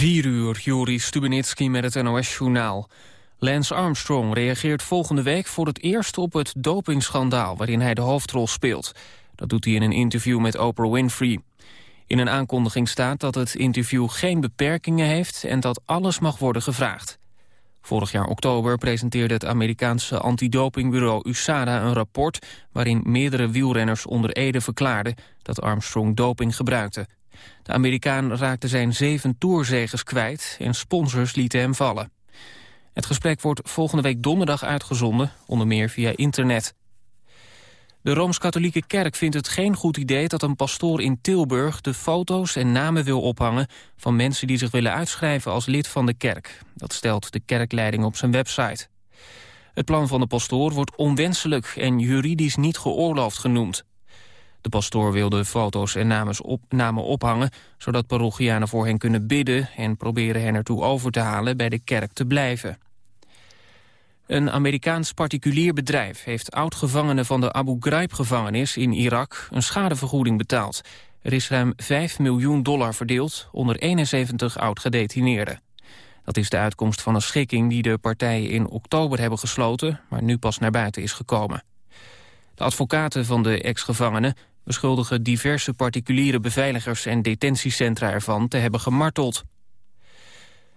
4 uur, Juri Stubenitski met het NOS-journaal. Lance Armstrong reageert volgende week voor het eerst op het dopingschandaal... waarin hij de hoofdrol speelt. Dat doet hij in een interview met Oprah Winfrey. In een aankondiging staat dat het interview geen beperkingen heeft... en dat alles mag worden gevraagd. Vorig jaar oktober presenteerde het Amerikaanse antidopingbureau USADA een rapport... waarin meerdere wielrenners onder Ede verklaarden dat Armstrong doping gebruikte. De Amerikaan raakte zijn zeven toerzegers kwijt en sponsors lieten hem vallen. Het gesprek wordt volgende week donderdag uitgezonden, onder meer via internet. De Rooms-Katholieke Kerk vindt het geen goed idee dat een pastoor in Tilburg de foto's en namen wil ophangen van mensen die zich willen uitschrijven als lid van de kerk. Dat stelt de kerkleiding op zijn website. Het plan van de pastoor wordt onwenselijk en juridisch niet geoorloofd genoemd. De pastoor wilde foto's en op, namen ophangen... zodat parochianen voor hen kunnen bidden... en proberen hen ertoe over te halen bij de kerk te blijven. Een Amerikaans particulier bedrijf heeft oud-gevangenen van de Abu Ghraib-gevangenis in Irak een schadevergoeding betaald. Er is ruim 5 miljoen dollar verdeeld onder 71 oud-gedetineerden. Dat is de uitkomst van een schikking die de partijen in oktober hebben gesloten, maar nu pas naar buiten is gekomen. De advocaten van de ex-gevangenen beschuldigen diverse particuliere beveiligers en detentiecentra ervan te hebben gemarteld.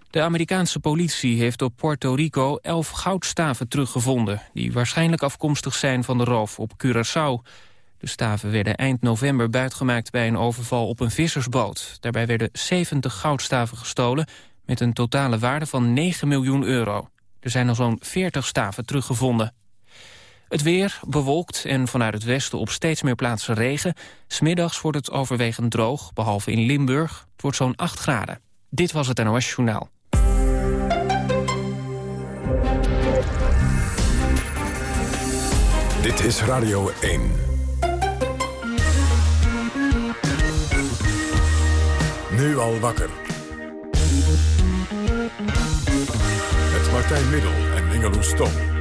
De Amerikaanse politie heeft op Puerto Rico elf goudstaven teruggevonden... die waarschijnlijk afkomstig zijn van de roof op Curaçao. De staven werden eind november buitgemaakt bij een overval op een vissersboot. Daarbij werden 70 goudstaven gestolen met een totale waarde van 9 miljoen euro. Er zijn al zo'n 40 staven teruggevonden. Het weer bewolkt en vanuit het westen op steeds meer plaatsen regen. Smiddags wordt het overwegend droog, behalve in Limburg. Het wordt zo'n 8 graden. Dit was het NOS Journaal. Dit is Radio 1. Nu al wakker. Met Martijn Middel en Ingeloes Stom.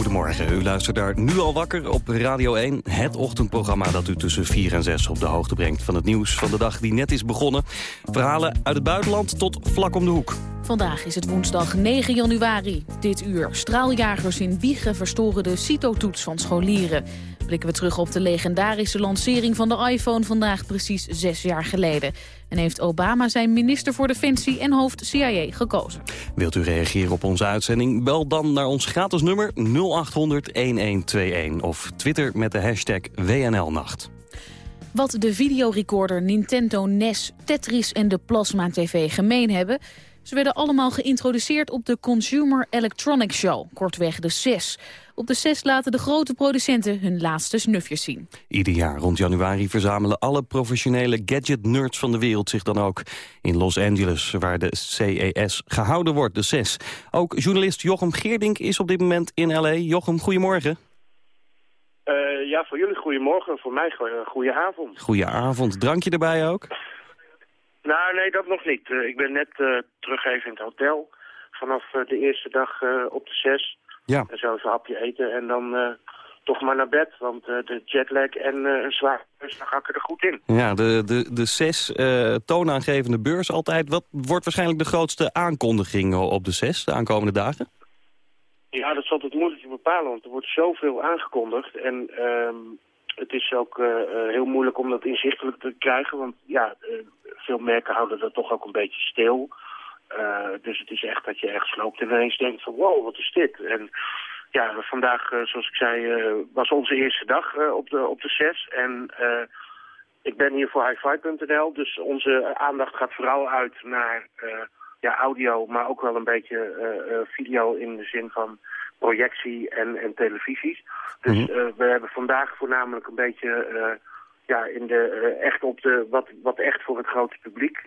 Goedemorgen, u luistert daar nu al wakker op Radio 1. Het ochtendprogramma dat u tussen 4 en 6 op de hoogte brengt... van het nieuws van de dag die net is begonnen. Verhalen uit het buitenland tot vlak om de hoek. Vandaag is het woensdag 9 januari. Dit uur straaljagers in Wiegen verstoren de CITO-toets van scholieren. Blikken we terug op de legendarische lancering van de iPhone vandaag precies zes jaar geleden. En heeft Obama zijn minister voor Defensie en hoofd CIA gekozen. Wilt u reageren op onze uitzending? Bel dan naar ons gratis nummer 0800-1121 of twitter met de hashtag WNLnacht. Wat de videorecorder Nintendo NES, Tetris en de Plasma TV gemeen hebben... Ze werden allemaal geïntroduceerd op de Consumer Electronics Show, kortweg de CES. Op de CES laten de grote producenten hun laatste snufjes zien. Ieder jaar rond januari verzamelen alle professionele gadget-nerds van de wereld zich dan ook in Los Angeles, waar de CES gehouden wordt, de CES. Ook journalist Jochem Geerdink is op dit moment in L.A. Jochem, goedemorgen. Uh, ja, voor jullie goedemorgen, voor mij goede avond. Goedenavond. Drankje erbij ook? Nou, nee, dat nog niet. Uh, ik ben net uh, terug even in het hotel. Vanaf uh, de eerste dag op de zes. Ja. En zo een hapje eten en dan toch maar naar bed. Want de jetlag en een zwaar beurs, dan ga ik er goed in. Ja, de, de, de zes toonaangevende beurs altijd. Wat wordt waarschijnlijk de grootste aankondiging op de zes de aankomende dagen? Ja, dat is altijd moeilijk te bepalen, want er wordt zoveel aangekondigd. En ehm, het is ook heel moeilijk om dat inzichtelijk te krijgen, want ja veel merken houden dat toch ook een beetje stil. Dus het is echt dat je echt sloopt en ineens denkt van wow, wat is dit? En ja, vandaag, zoals ik zei, was onze eerste dag op, de, op de CES. En ik ben hier voor highfive.nl, dus onze aandacht gaat vooral uit naar ja, audio, maar ook wel een beetje video in de zin van projectie en, en televisies. Dus mm we hebben vandaag voornamelijk een beetje ja, in de, echt op de, wat, wat echt voor het grote publiek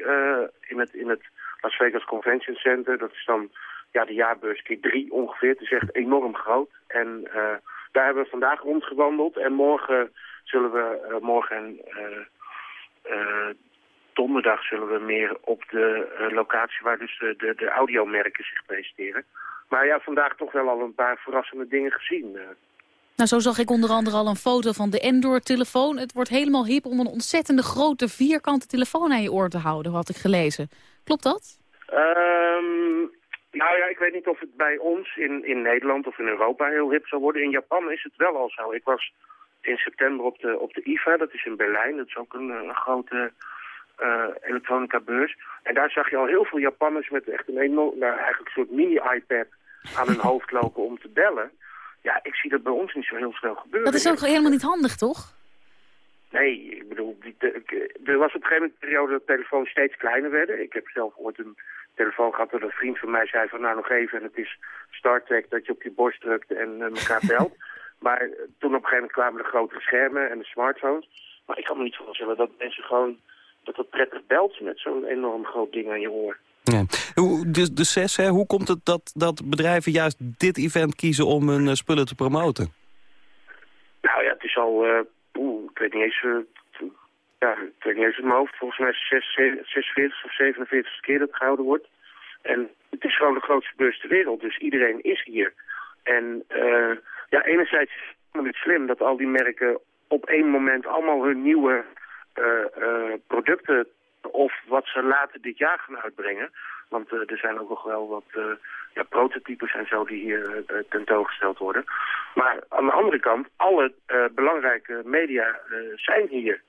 in, het, in het Las Vegas Convention Center. Dat is dan ja, de jaarbeurs keer drie ongeveer. Het is echt enorm groot. En daar hebben we vandaag rondgewandeld. En morgen zullen we, morgen en donderdag zullen we meer op de locatie waar dus de, de, de audiomerken zich presenteren. Maar ja, vandaag toch wel al een paar verrassende dingen gezien. Nou, zo zag ik onder andere al een foto van de Android-telefoon. Het wordt helemaal hip om een ontzettende grote vierkante telefoon aan je oor te houden, had ik gelezen. Klopt dat? Ehm, nou ja, ik weet niet of het bij ons in, in Nederland of in Europa heel hip zal worden. In Japan is het wel al zo. Ik was in september op de, op de IFA, dat is in Berlijn. Dat is ook een, een grote elektronica beurs. En daar zag je al heel veel Japanners met echt een enorm, nou, eigenlijk een soort mini-iPad aan hun hoofd lopen om te bellen. Ja, ik zie dat bij ons niet zo heel snel gebeuren. Dat is ook helemaal niet handig, toch? Nee, ik bedoel, die, er was op een gegeven moment een periode dat telefoons steeds kleiner werden. Ik heb zelf ooit een telefoon gehad dat een vriend van mij zei van nou nog even en het is Star Trek dat je op je borst drukt en uh, elkaar belt. maar toen op een gegeven moment kwamen de grotere schermen en de smartphones. Maar ik kan me niet voorstellen dat mensen gewoon dat het prettig belt met zo'n enorm groot ding aan je oor. Ja. Hoe, de, de CES, hè, hoe komt het dat, dat bedrijven juist dit event kiezen om hun uh, spullen te promoten? Nou ja, het is al, uh, oeh, ik weet niet eens, uh, ja, ik weet niet eens in mijn hoofd, volgens mij 46 of 47 keer dat het gehouden wordt. En het is gewoon de grootste beurs ter wereld, dus iedereen is hier. En ja, enerzijds is het slim dat al die merken op één moment allemaal hun nieuwe producten of wat ze later dit jaar gaan uitbrengen. Want uh, er zijn ook nog wel wat ja, prototypes en zo die hier tentoongesteld worden. Maar aan de andere kant, alle belangrijke media zijn hier.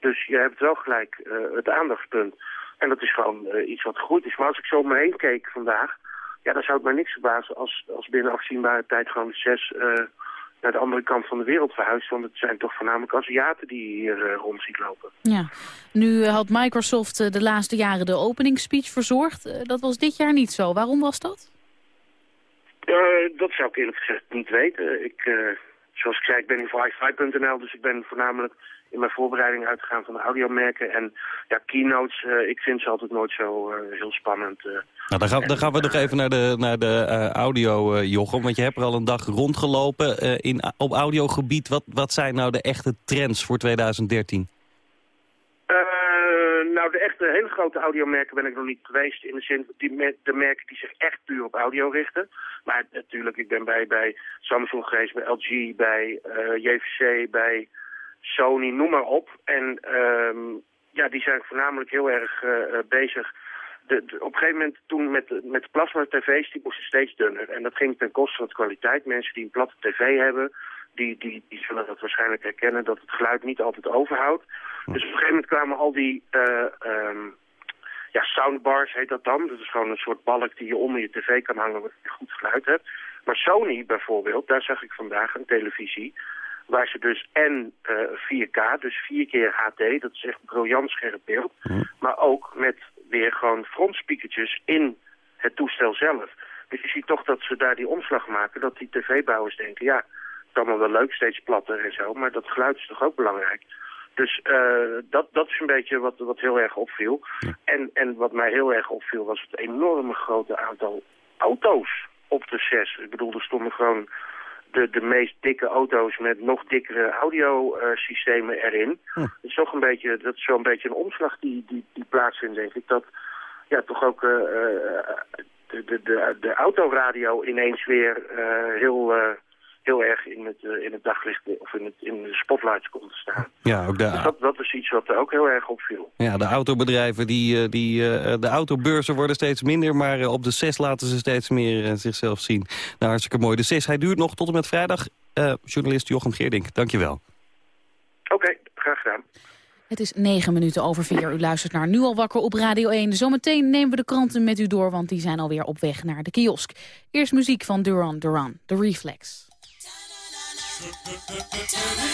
Dus je hebt wel gelijk het aandachtspunt. En dat is gewoon iets wat goed is. Maar als ik zo om me heen keek vandaag... ja, dan zou het mij niks verbazen als, als binnen afzienbare tijd gewoon zes naar de andere kant van de wereld verhuisd. Want het zijn toch voornamelijk Aziaten die hier uh, rond ziet lopen. Ja. Nu had Microsoft uh, de laatste jaren de openingsspeech verzorgd. Dat was dit jaar niet zo. Waarom was dat? dat zou ik eerlijk gezegd niet weten. Ik, zoals ik zei, ik ben in wi dus ik ben voornamelijk in mijn voorbereiding uitgegaan van de audiomerken. En ja, keynotes, uh, ik vind ze altijd nooit zo uh, heel spannend. Uh. Nou, dan, gaan, dan gaan we nog even naar de, naar de audio, Jochem. Want je hebt er al een dag rondgelopen in, op audiogebied. Wat, wat zijn nou de echte trends voor 2013? nou, de echte hele grote audiomerken ben ik nog niet geweest. In de zin, die, de merken die zich echt puur op audio richten. Maar natuurlijk, ik ben bij, bij Samsung geweest, bij LG, bij JVC, bij Sony, noem maar op. En um, ja, die zijn voornamelijk heel erg uh, bezig. De, op een gegeven moment toen met, met plasma-tv's, die moesten steeds dunner. En dat ging ten koste van de kwaliteit. Mensen die een platte tv hebben, die, die, die zullen dat waarschijnlijk herkennen... dat het geluid niet altijd overhoudt. Dus op een gegeven moment kwamen al die... Uh, um, ja, soundbars heet dat dan. Dat is gewoon een soort balk die je onder je tv kan hangen... wat je goed geluid hebt. Maar Sony bijvoorbeeld, daar zag ik vandaag een televisie... Waar ze dus en uh, eh, 4K, dus vier keer HD, dat is echt briljant scherp beeld. Maar ook met weer gewoon frontspeakertjes in het toestel zelf. Dus je ziet toch dat ze daar die omslag maken, dat die tv-bouwers denken... ja, het is allemaal wel leuk, steeds platter en zo, maar dat geluid is toch ook belangrijk. Dus uh, dat, dat is een beetje wat, wat heel erg opviel. En, en wat mij heel erg opviel was het enorme grote aantal auto's op de 6. Ik bedoel, er stonden gewoon de, de meest dikke auto's met nog dikkere audiosystemen erin. Hm. Dat is toch een beetje, dat is zo'n beetje een omslag die, die, die plaatsvindt, denk ik. Dat ja, toch ook uh, de, de, de, de autoradio ineens weer uh, heel heel erg in het, uh, in het daglicht of in, het, in de spotlights komt te staan. Ja, ook dus dat, dat is iets wat er ook heel erg opviel. Ja, de autobedrijven, die, die, uh, de autobeurzen worden steeds minder... maar uh, op de CES laten ze steeds meer zichzelf zien. Nou, hartstikke mooi. De CES, hij duurt nog tot en met vrijdag. journalist Jochem Geerdink, dankjewel. Oké, okay, graag gedaan. Het is negen minuten over vier. U luistert naar Nu al wakker op Radio 1. Zometeen nemen we de kranten met u door, want die zijn alweer op weg naar de kiosk. Eerst muziek van Duran Duran, The Reflex. Got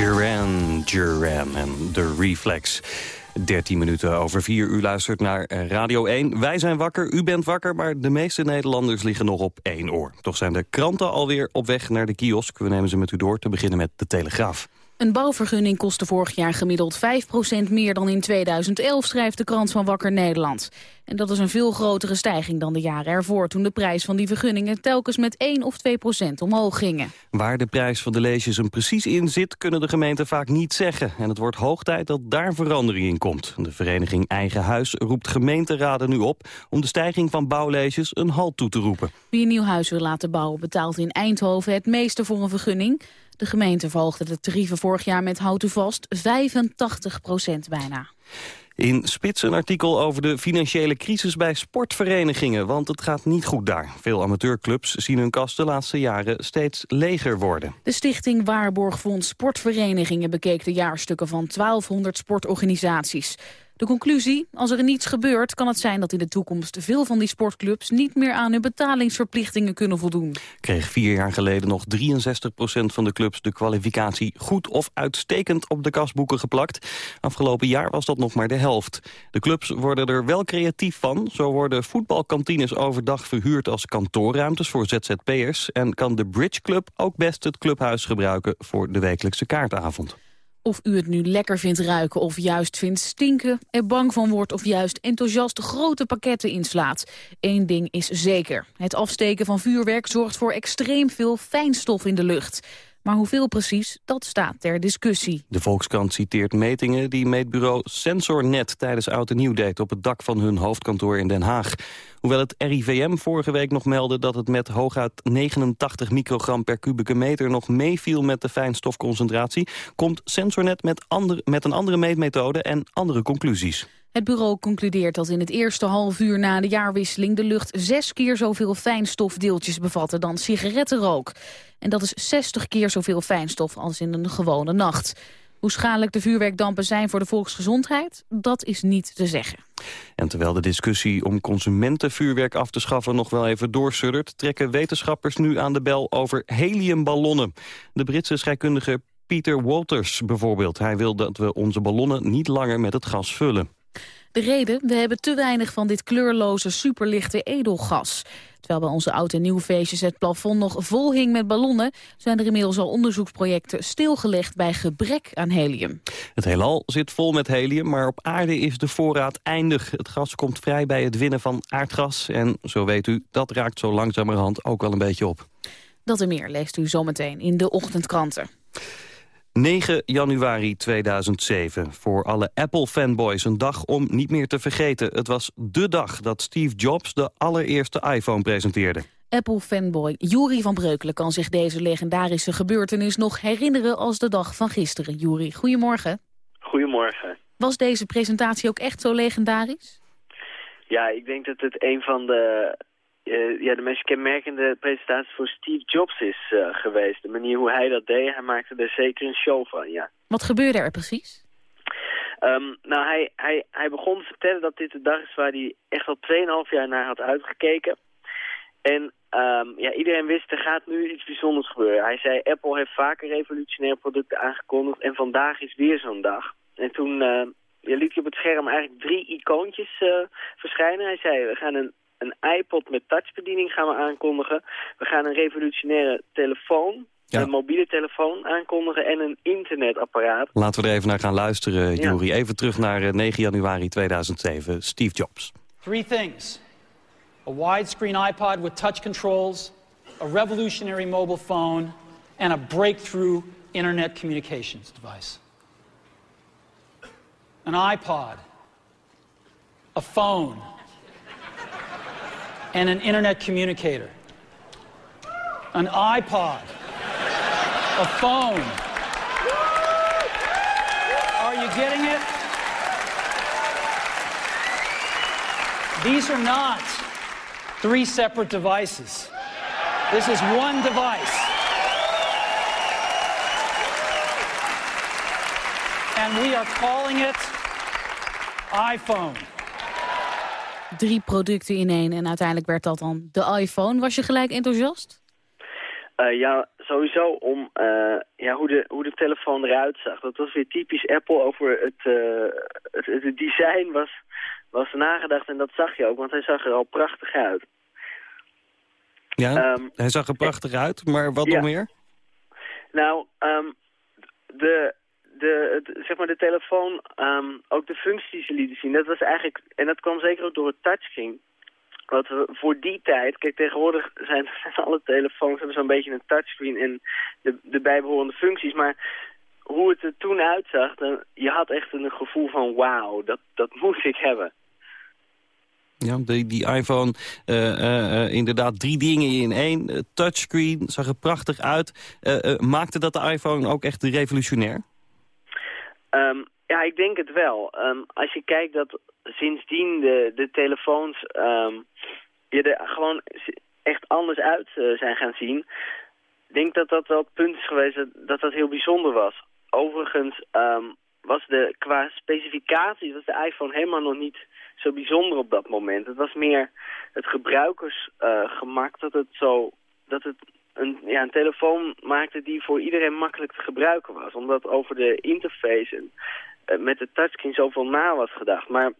Duran Duran en The Reflex. 13 minuten over 4 uur luistert naar Radio 1. Wij zijn wakker, u bent wakker, maar de meeste Nederlanders liggen nog op één oor. Toch zijn de kranten alweer op weg naar de kiosk. We nemen ze met u door, te beginnen met de Telegraaf. Een bouwvergunning kostte vorig jaar gemiddeld 5% meer dan in 2011, schrijft de krant van Wakker Nederland. En dat is een veel grotere stijging dan de jaren ervoor, toen de prijs van die vergunningen telkens met 1 of 2% omhoog gingen. Waar de prijs van de leesjes hem precies in zit, kunnen de gemeenten vaak niet zeggen. En het wordt hoog tijd dat daar verandering in komt. De vereniging Eigen Huis roept gemeenteraden nu op om de stijging van bouwleesjes een halt toe te roepen. Wie een nieuw huis wil laten bouwen betaalt in Eindhoven het meeste voor een vergunning. De gemeente verhoogde de tarieven vorig jaar met houten vast 85 procent bijna. In Spits een artikel over de financiële crisis bij sportverenigingen, want het gaat niet goed daar. Veel amateurclubs zien hun kast de laatste jaren steeds leger worden. De stichting Waarborgfonds Sportverenigingen bekeek de jaarstukken van 1200 sportorganisaties. De conclusie, als er niets gebeurt, kan het zijn dat in de toekomst veel van die sportclubs niet meer aan hun betalingsverplichtingen kunnen voldoen. Kreeg vier jaar geleden nog 63% van de clubs de kwalificatie goed of uitstekend op de kasboeken geplakt. Afgelopen jaar was dat nog maar de helft. De clubs worden er wel creatief van. Zo worden voetbalkantines overdag verhuurd als kantoorruimtes voor ZZP'ers en kan de Bridge Club ook best het clubhuis gebruiken voor de wekelijkse kaartavond. Of u het nu lekker vindt ruiken of juist vindt stinken... er bang van wordt of juist enthousiast grote pakketten inslaat. Eén ding is zeker. Het afsteken van vuurwerk zorgt voor extreem veel fijnstof in de lucht. Maar hoeveel precies, dat staat ter discussie. De Volkskrant citeert metingen die meetbureau SensorNet tijdens Oud Nieuw deed op het dak van hun hoofdkantoor in Den Haag. Hoewel het RIVM vorige week nog meldde dat het met hooguit 89 microgram per kubieke meter nog meeviel met de fijnstofconcentratie, komt SensorNet met, andere, met een andere meetmethode en andere conclusies. Het bureau concludeert dat in het eerste half uur na de jaarwisseling de lucht zes keer zoveel fijnstofdeeltjes bevatte dan sigarettenrook. En dat is 60 keer zoveel fijnstof als in een gewone nacht. Hoe schadelijk de vuurwerkdampen zijn voor de volksgezondheid, dat is niet te zeggen. En terwijl de discussie om consumentenvuurwerk af te schaffen nog wel even doorsuddert, trekken wetenschappers nu aan de bel over heliumballonnen. De Britse scheikundige Peter Walters bijvoorbeeld. Hij wil dat we onze ballonnen niet langer met het gas vullen. De reden? We hebben te weinig van dit kleurloze superlichte edelgas. Terwijl bij onze oud- en nieuwfeestjes het plafond nog vol hing met ballonnen... zijn er inmiddels al onderzoeksprojecten stilgelegd bij gebrek aan helium. Het heelal zit vol met helium, maar op aarde is de voorraad eindig. Het gas komt vrij bij het winnen van aardgas. En zo weet u, dat raakt zo langzamerhand ook wel een beetje op. Dat en meer leest u zometeen in de ochtendkranten. 9 januari 2007. Voor alle Apple-fanboys een dag om niet meer te vergeten. Het was dé dag dat Steve Jobs de allereerste iPhone presenteerde. Apple-fanboy Juri van Breukelen kan zich deze legendarische gebeurtenis nog herinneren als de dag van gisteren. Juri, goedemorgen. Goedemorgen. Was deze presentatie ook echt zo legendarisch? Ja, ik denk dat het een van de, uh, ja, de meest kenmerkende presentaties voor Steve Jobs is uh, geweest. De manier hoe hij dat deed, hij maakte er zeker een show van, ja. Wat gebeurde er precies? Um, nou, hij, hij, hij begon te vertellen dat dit de dag is waar hij echt al 2,5 jaar naar had uitgekeken. En um, ja, iedereen wist, er gaat nu iets bijzonders gebeuren. Hij zei, Apple heeft vaker revolutionaire producten aangekondigd en vandaag is weer zo'n dag. En toen uh, ja, liet hij op het scherm eigenlijk drie icoontjes uh, verschijnen. Hij zei, we gaan een, een iPod met touchbediening gaan we aankondigen. We gaan een revolutionaire telefoon ja. een mobiele telefoon aankondigen en een internetapparaat. Laten we er even naar gaan luisteren, ja. Juri. Even terug naar 9 januari 2007, Steve Jobs. Three things. A widescreen iPod with touch controls, a revolutionary mobile phone, and a breakthrough internet communications device. An iPod, a phone, and an internet communicator. An iPod a phone. Are you getting it? These are not three separate devices. This is one device. And we are calling it iPhone. Drie producten in één en uiteindelijk werd dat dan de iPhone. Was je gelijk enthousiast? Uh, ja, sowieso om uh, ja, hoe, de, hoe de telefoon eruit zag. Dat was weer typisch Apple over het, uh, het, het, design was, was nagedacht. En dat zag je ook, want hij zag er al prachtig uit. Ja, um, hij zag er prachtig uit, maar wat ja. nog meer? Nou, um, de, de, zeg maar de telefoon, um, ook de functies die ze lieten zien, dat was eigenlijk, en dat kwam zeker ook door het touchscreen wat we voor die tijd... Kijk, tegenwoordig zijn, alle telefoons hebben zo'n beetje een touchscreen en de, de bijbehorende functies. Maar hoe het er toen uitzag, dan, je had echt een gevoel van wauw, dat, dat moest ik hebben. Ja, die, die iPhone, uh, uh, inderdaad drie dingen in één. touchscreen, zag er prachtig uit. maakte dat de iPhone ook echt revolutionair? Um, ja, ik denk het wel. Um, als je kijkt dat sindsdien de, de telefoons um, je er gewoon echt anders uit uh, zijn gaan zien. Ik denk dat dat wel het punt is geweest dat dat, dat heel bijzonder was. Overigens was de, qua specificaties was de iPhone helemaal nog niet zo bijzonder op dat moment. Het was meer het gebruikersgemak uh, dat het zo... Dat het een, ja, een telefoon maakte die voor iedereen makkelijk te gebruiken was. Omdat over de interface en uh, met de touchscreen zoveel na was gedacht. Maar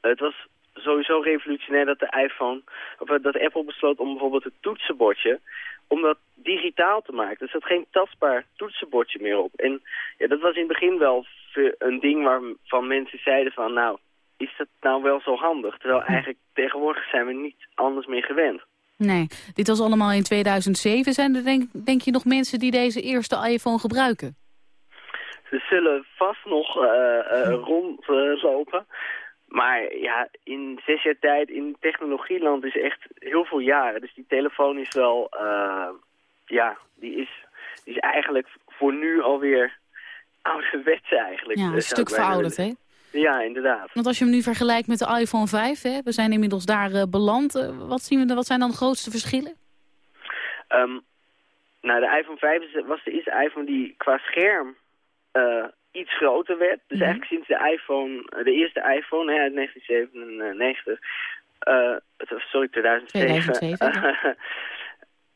het was sowieso revolutionair dat de iPhone, of eh, dat Apple besloot om bijvoorbeeld het toetsenbordje, om dat digitaal te maken. Dus er zat geen tastbaar toetsenbordje meer op. En ja, dat was in het begin wel een ding waarvan mensen zeiden van, nou, is dat nou wel zo handig? Terwijl eigenlijk tegenwoordig zijn we niet anders meer gewend. Nee, dit was allemaal in 2007. Zijn er denk, denk je nog mensen die deze eerste iPhone gebruiken? Ze zullen vast nog uh, uh, rondlopen. Maar ja, in zes jaar tijd in technologieland is echt heel veel jaren. Dus die telefoon is wel, uh, ja, die is, die is eigenlijk voor nu alweer ouderwets eigenlijk. Ja, een stuk verouderd, hè? Ja, inderdaad. Want als je hem nu vergelijkt met de iPhone 5, hè, we zijn inmiddels daar uh, beland. Uh, wat, zien we, wat zijn dan de grootste verschillen? Um, nou, de iPhone 5 was de eerste iPhone die qua scherm uh, iets groter werd. Dus mm -hmm. eigenlijk sinds de iPhone, de eerste iPhone hè, uit 1997, uh, sorry, 2007. 2007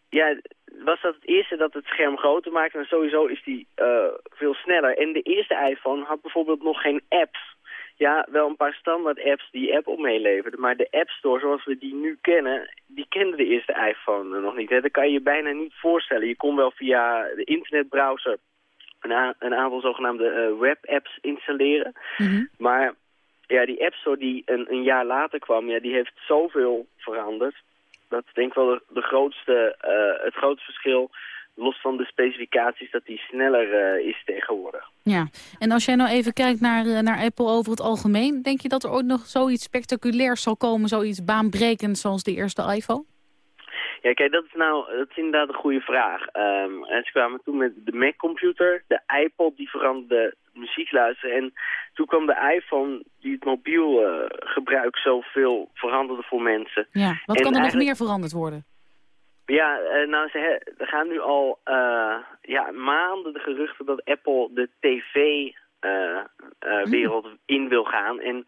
ja. was dat het eerste dat het scherm groter maakte. En sowieso is die uh, veel sneller. En de eerste iPhone had bijvoorbeeld nog geen apps. Ja, wel een paar standaard apps die Apple meeleverde. Maar de App Store zoals we die nu kennen, die kende de eerste iPhone nog niet. Hè. Dat kan je je bijna niet voorstellen. Je kon wel via de internetbrowser een, een aantal zogenaamde uh, web-apps installeren. Mm -hmm. Maar ja, die App Store die een, een, jaar later kwam, ja, die heeft zoveel veranderd. Dat is denk ik wel de, de grootste, uh, het grootste verschil los van de specificaties, dat die sneller uh, is tegenwoordig. Ja, en als jij nou even kijkt naar, uh, naar Apple over het algemeen... denk je dat er ooit nog zoiets spectaculairs zal komen, zoiets baanbrekends zoals de eerste iPhone? Ja, kijk, dat is nou dat is inderdaad een goede vraag. Ehm, en ze kwamen toen met de Mac-computer, de iPod, die veranderde muziek luisteren. En toen kwam de iPhone, die het mobiel uh, gebruik zoveel veranderde voor mensen. Ja, wat En kan er nog meer veranderd worden? Ja, eh, nou, ze er gaan nu al eh, ja, maanden de geruchten dat Apple de tv-wereld in wil gaan. En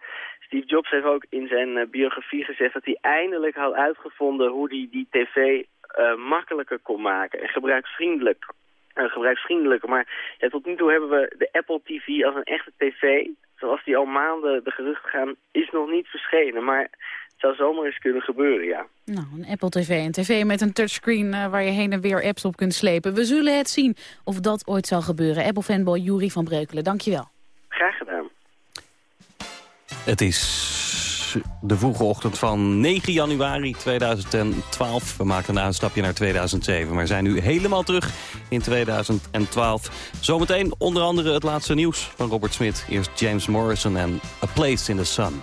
Steve Jobs heeft ook in zijn eh, biografie gezegd dat hij eindelijk had uitgevonden hoe hij die tv eh, makkelijker kon maken en gebruiksvriendelijk. eh, gebruiksvriendelijker. Maar ja, tot nu toe hebben we de Apple TV als een echte tv. Zoals die al maanden de geruchten gaan, is nog niet verschenen. Maar zou zomaar eens kunnen gebeuren, ja. Nou, een Apple TV. Een tv met een touchscreen eh, waar je heen en weer apps op kunt slepen. We zullen het zien of dat ooit zal gebeuren. Apple-fanboy Juri van Breukelen, dankjewel. Graag gedaan. Het is de vroege ochtend van 9 januari 2012. We maken een uitstapje naar 2007, maar zijn nu helemaal terug in 2012. Zometeen onder andere het laatste nieuws van Robert Smit. Eerst James Morrison en A Place in the Sun.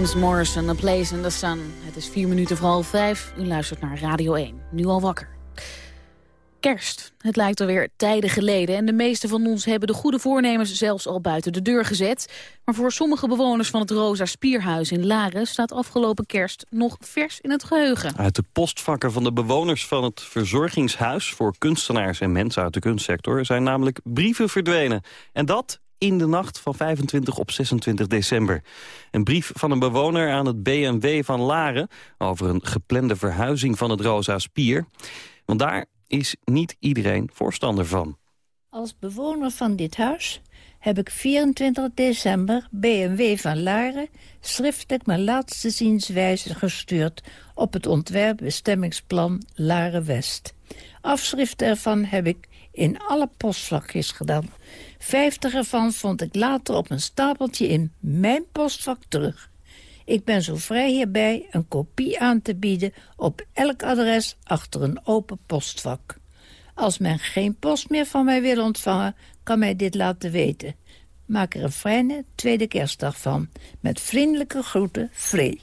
James Morrison, A Place in the Sun. Het is vier minuten voor half vijf. U luistert naar Radio 1. Nu al wakker. Kerst. Het lijkt alweer tijden geleden en de meeste van ons hebben de goede voornemens zelfs al buiten de deur gezet. Maar voor sommige bewoners van het Rosa Spierhuis in Laren staat afgelopen kerst nog vers in het geheugen. Uit de postvakken van de bewoners van het verzorgingshuis... voor kunstenaars en mensen uit de kunstsector... zijn namelijk brieven verdwenen. En dat in de nacht van 25 op 26 december. Een brief van een bewoner aan het BMW van Laren... over een geplande verhuizing van het Rosa Spier. Want daar is niet iedereen voorstander van. Als bewoner van dit huis heb ik 24 december BMW van Laren schriftelijk mijn laatste zienswijze gestuurd op het ontwerpbestemmingsplan Laren-West. Afschriften ervan heb ik in alle postvakjes gedaan. Vijftig ervan vond ik later op een stapeltje in mijn postvak terug. Ik ben zo vrij hierbij een kopie aan te bieden op elk adres achter een open postvak. Als men geen post meer van mij wil ontvangen, kan mij dit laten weten. Maak er een fijne tweede kerstdag van. Met vriendelijke groeten, Free.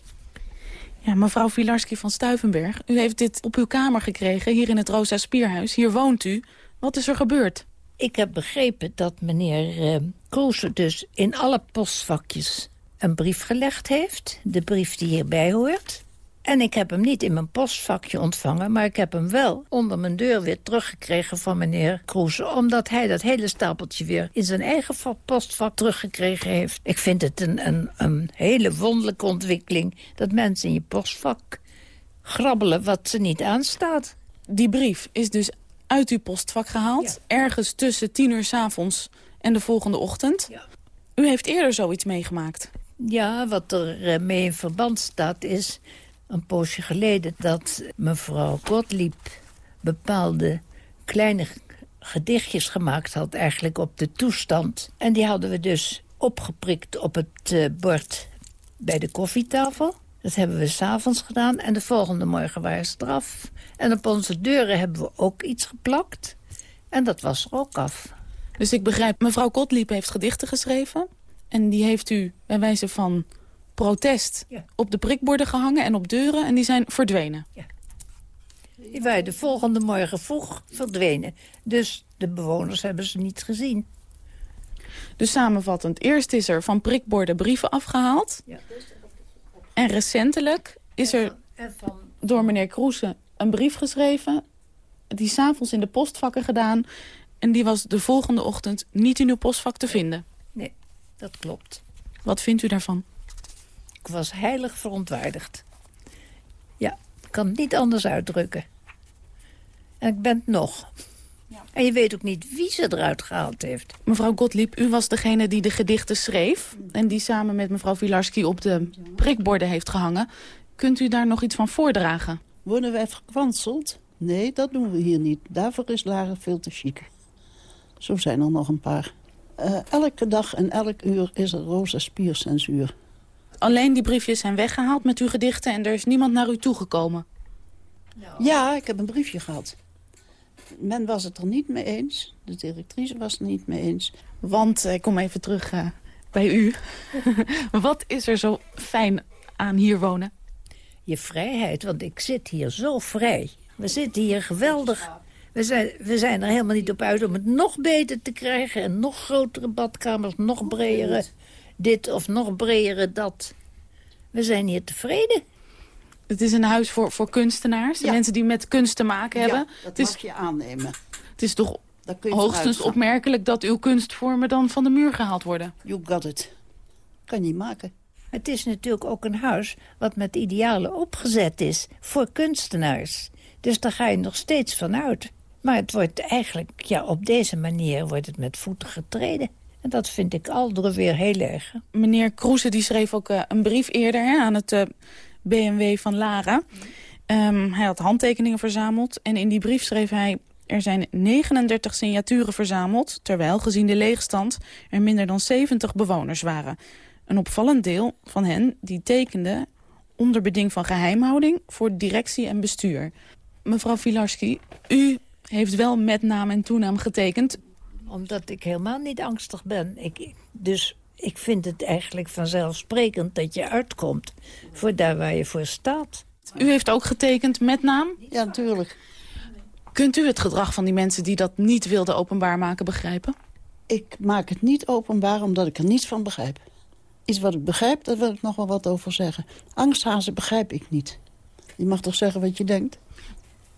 Ja, mevrouw Wilarski van Stuivenberg, u heeft dit op uw kamer gekregen, hier in het Rosa Spierhuis. Hier woont u. Wat is er gebeurd? Ik heb begrepen dat meneer eh dus in alle postvakjes een brief gelegd heeft. De brief die hierbij hoort. En ik heb hem niet in mijn postvakje ontvangen... maar ik heb hem wel onder mijn deur weer teruggekregen van meneer Kroese... omdat hij dat hele stapeltje weer in zijn eigen va- postvak teruggekregen heeft. Ik vind het een, een, een hele wonderlijke ontwikkeling... dat mensen in je postvak grabbelen wat ze niet aanstaat. Die brief is dus uit uw postvak gehaald. Ergens tussen tien uur 's avonds en de volgende ochtend. U heeft eerder zoiets meegemaakt. Ja, wat er eh, mee in verband staat is een poosje geleden... dat mevrouw Gottlieb bepaalde kleine gedichtjes gemaakt had... eigenlijk op de toestand. En die hadden we dus opgeprikt op het eh, bord bij de koffietafel. Dat hebben we s'avonds gedaan en de volgende morgen waren ze eraf. En op onze deuren hebben we ook iets geplakt. En dat was er ook af. Dus ik begrijp, mevrouw Gottlieb heeft gedichten geschreven. En die heeft u bij wijze van protest op de prikborden gehangen en op deuren. En die zijn verdwenen. Die waren de volgende morgen vroeg verdwenen. Dus de bewoners hebben ze niet gezien. Dus samenvattend, eerst is er van prikborden brieven afgehaald. En recentelijk is er door meneer Kroese een brief geschreven... die s'avonds in de postvakken gedaan... en die was de volgende ochtend niet in uw postvak te vinden. Nee, dat klopt. Wat vindt u daarvan? Ik was heilig verontwaardigd. Ja, ik kan het niet anders uitdrukken. En ik ben het nog. En je weet ook niet wie ze eruit gehaald heeft. Mevrouw Gottlieb, u was degene die de gedichten schreef... en die samen met mevrouw Wilarski op de prikborden heeft gehangen. Kunt u daar nog iets van voordragen? Worden wij verkwanseld? Nee, dat doen we hier niet. Daarvoor is Laren veel te chic. Zo zijn er nog een paar. Eh, elke dag en elk uur is er roze spiercensuur. Alleen die briefjes zijn weggehaald met uw gedichten... en er is niemand naar u toegekomen. Ja, ik heb een briefje gehad. Men was het er niet mee eens. De directrice was het er niet mee eens. Want, ik kom even terug eh, bij u. Wat is er zo fijn aan hier wonen? Je vrijheid, want ik zit hier zo vrij. We zitten hier geweldig. We zijn, we zijn er helemaal niet op uit om het nog beter te krijgen... en nog grotere badkamers, nog bredere dit of nog bredere dat. We zijn hier tevreden. Het is een huis voor, voor kunstenaars, Ja. mensen die met kunst te maken hebben. Ja, dat het, is, mag je aannemen. het is toch Daar kun je hoogstens opmerkelijk dat uw kunstvormen dan van de muur gehaald worden. You got it. Kan je niet maken. Het is natuurlijk ook een huis wat met idealen opgezet is voor kunstenaars. Dus daar ga je nog steeds van uit. Maar het wordt eigenlijk, ja, op deze manier wordt het met voeten getreden. En dat vind ik alderen weer heel erg. Meneer Kroese die schreef ook eh, een brief eerder hè, aan het eh, BMW van Lara. Ehm, hij had handtekeningen verzameld en in die brief schreef hij... er zijn 39 signaturen verzameld... terwijl, gezien de leegstand, er minder dan 70 bewoners waren. Een opvallend deel van hen die tekende onder beding van geheimhouding... voor directie en bestuur. Mevrouw Filarski, u heeft wel met naam en toenaam getekend. Omdat ik helemaal niet angstig ben. Ik, dus ik vind het eigenlijk vanzelfsprekend dat je uitkomt voor daar waar je voor staat. U heeft ook getekend met naam? Ja, natuurlijk. Kunt u het gedrag van die mensen die dat niet wilden openbaar maken begrijpen? Ik maak het niet openbaar omdat ik er niets van begrijp. Iets wat ik begrijp, daar wil ik nog wel wat over zeggen. Angsthazen begrijp ik niet. Je mag toch zeggen wat je denkt?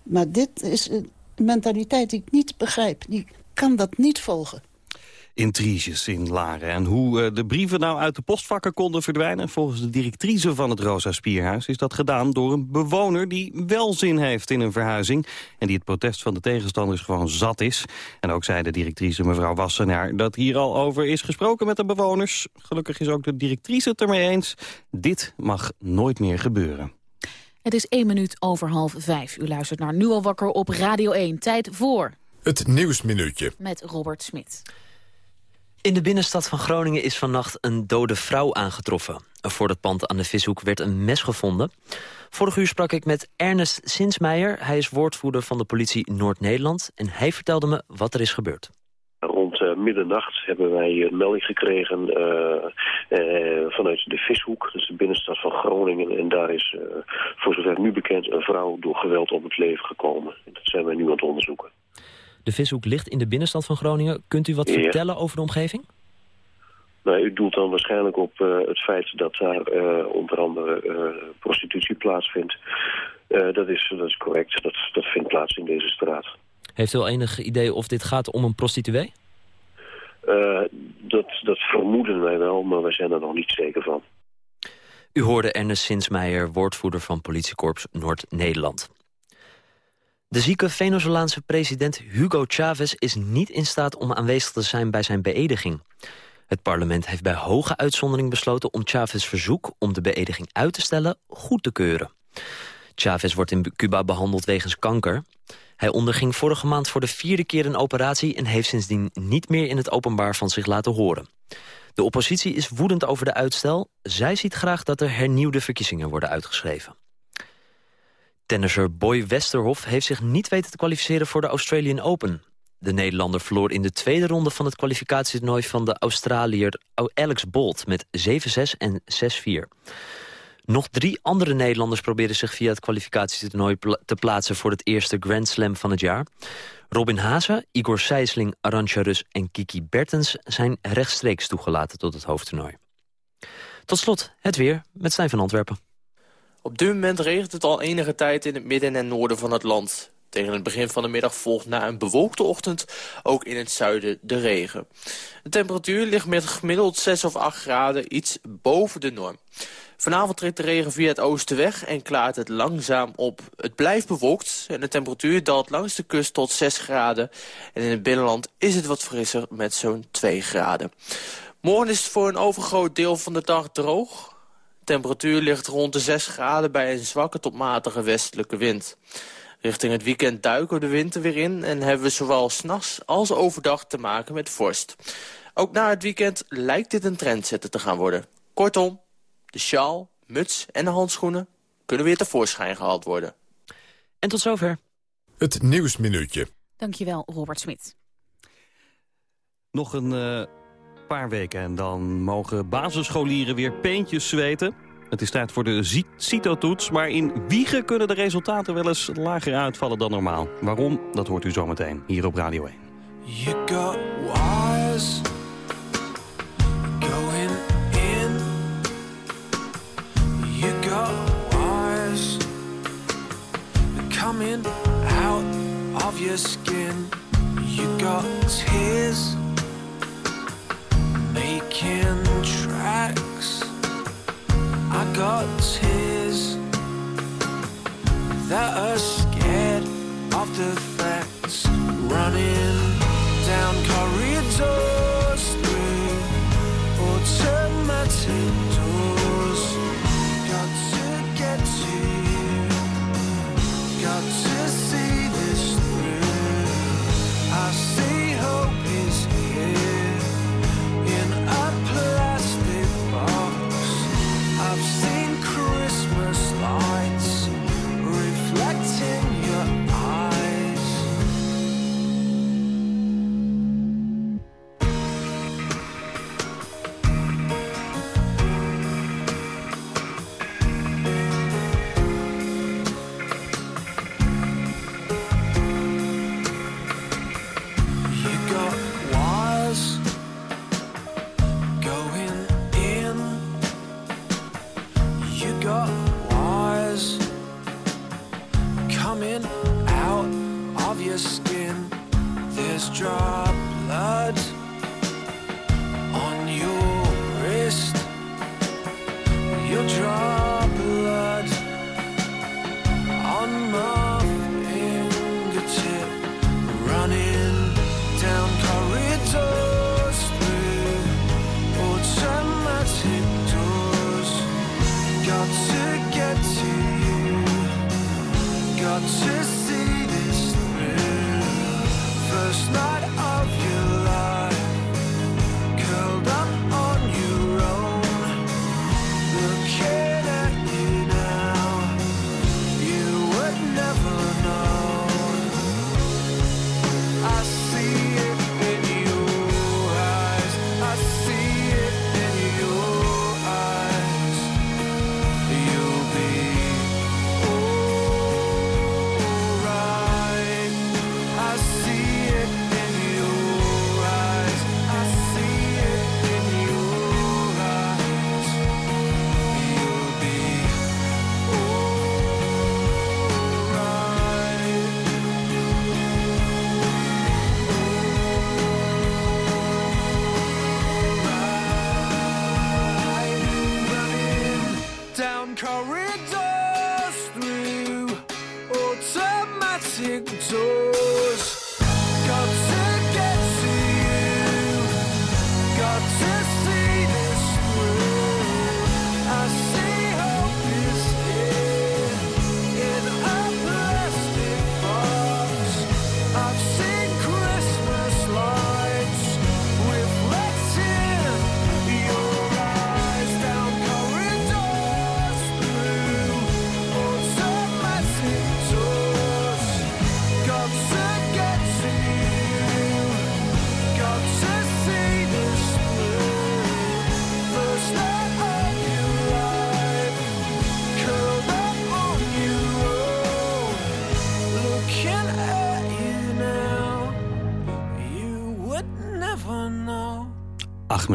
Maar dit is een mentaliteit die ik niet begrijp. Die kan dat niet volgen. Intriges in Laren. En hoe eh, de brieven nou uit de postvakken konden verdwijnen... volgens de directrice van het Rosa Spierhuis... is dat gedaan door een bewoner die wel zin heeft in een verhuizing... en die het protest van de tegenstanders gewoon zat is. En ook zei de directrice mevrouw Wassenaar... dat hier al over is gesproken met de bewoners. Gelukkig is ook de directrice het ermee eens. Dit mag nooit meer gebeuren. Het is één minuut over half vijf. U luistert naar Nu al wakker op Radio 1. Tijd voor Het Nieuwsminuutje. met Robert Smit. In de binnenstad van Groningen is vannacht een dode vrouw aangetroffen. Voor het pand aan de Vishoek werd een mes gevonden. Vorig uur sprak ik met Ernest Sinsmeijer. Hij is woordvoerder van de politie Noord-Nederland. En hij vertelde me wat er is gebeurd. Rond eh, middernacht hebben wij een melding gekregen eh, eh, vanuit de Vishoek, dus de binnenstad van Groningen. En daar is, voor zover nu bekend, een vrouw door geweld om het leven gekomen. En dat zijn wij nu aan het onderzoeken. De Vishoek ligt in de binnenstad van Groningen. Kunt u wat Ja. vertellen over de omgeving? Nou, u doelt dan waarschijnlijk op eh, het feit dat daar eh, onder andere eh, prostitutie plaatsvindt. Dat, is, dat is correct, dat, dat vindt plaats in deze straat. Heeft u al enig idee of dit gaat om een prostituee? Dat, dat vermoeden wij wel, maar wij zijn er nog niet zeker van. U hoorde Ernest Sinsmeijer, woordvoerder van politiekorps Noord-Nederland. De zieke Venezolaanse president Hugo Chavez is niet in staat om aanwezig te zijn bij zijn beëdiging. Het parlement heeft bij hoge uitzondering besloten om Chavez' verzoek om de beëdiging uit te stellen goed te keuren. Chavez wordt in Cuba behandeld wegens kanker. Hij onderging vorige maand voor de vierde keer een operatie... en heeft sindsdien niet meer in het openbaar van zich laten horen. De oppositie is woedend over de uitstel. Zij ziet graag dat er hernieuwde verkiezingen worden uitgeschreven. Tennisser Boy Westerhof heeft zich niet weten te kwalificeren voor de Australian Open. De Nederlander verloor in de tweede ronde van het kwalificatietoernooi van de Australiër Alex Bolt met 7-6 en 6-4. Nog drie andere Nederlanders proberen zich via het kwalificatietoernooi te plaatsen voor het eerste Grand Slam van het jaar. Robin Haase, Igor Sijsling, Arantxa Rus en Kiki Bertens zijn rechtstreeks toegelaten tot het hoofdtoernooi. Tot slot het weer met Stijn van Antwerpen. Op dit moment regent het al enige tijd in het midden en noorden van het land. Tegen het begin van de middag volgt na een bewolkte ochtend ook in het zuiden de regen. De temperatuur ligt met gemiddeld 6 of 8 graden iets boven de norm. Vanavond trekt de regen via het oosten weg en klaart het langzaam op. Het blijft bewolkt en de temperatuur daalt langs de kust tot 6 graden. En in het binnenland is het wat frisser met zo'n 2 graden. Morgen is het voor een overgroot deel van de dag droog. Temperatuur ligt rond de 6 graden bij een zwakke tot matige westelijke wind. Richting het weekend duiken we de winter weer in... en hebben we zowel s'nachts als overdag te maken met vorst. Ook na het weekend lijkt dit een trendsetter te gaan worden. Kortom, de sjaal, muts en de handschoenen kunnen weer tevoorschijn gehaald worden. En tot zover. Het Nieuwsminuutje. Dankjewel, Robert Smit. Nog een eh, paar weken en dan mogen basisscholieren weer peentjes zweten. Het is tijd voor de CITO-toets, maar in Wiegen kunnen de resultaten wel eens lager uitvallen dan normaal. Waarom? Dat hoort u zometeen hier op Radio 1. You got wires going in. You got coming out of your skin. You got tears making tracks. I got tears that are scared of the facts running